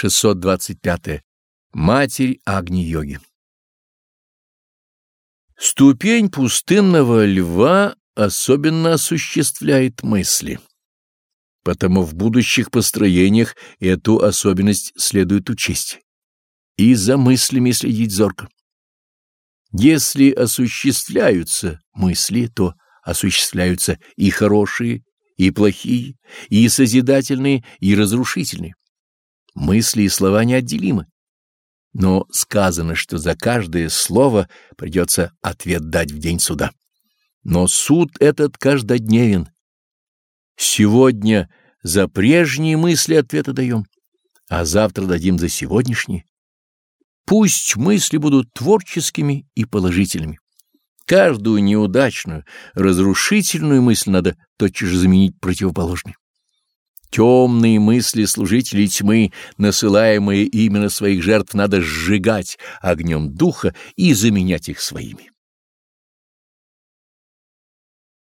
625. Матерь Агни-йоги Ступень пустынного льва особенно осуществляет мысли. Потому в будущих построениях эту особенность следует учесть. И за мыслями следить зорко. Если осуществляются мысли, то осуществляются и хорошие, и плохие, и созидательные, и разрушительные. Мысли и слова неотделимы. Но сказано, что за каждое слово придется ответ дать в день суда. Но суд этот каждодневен. Сегодня за прежние мысли ответы даем, а завтра дадим за сегодняшние. Пусть мысли будут творческими и положительными. Каждую неудачную, разрушительную мысль надо тотчас же заменить противоположной. Темные мысли служителей тьмы, насылаемые именно своих жертв, надо сжигать огнем духа и заменять их своими.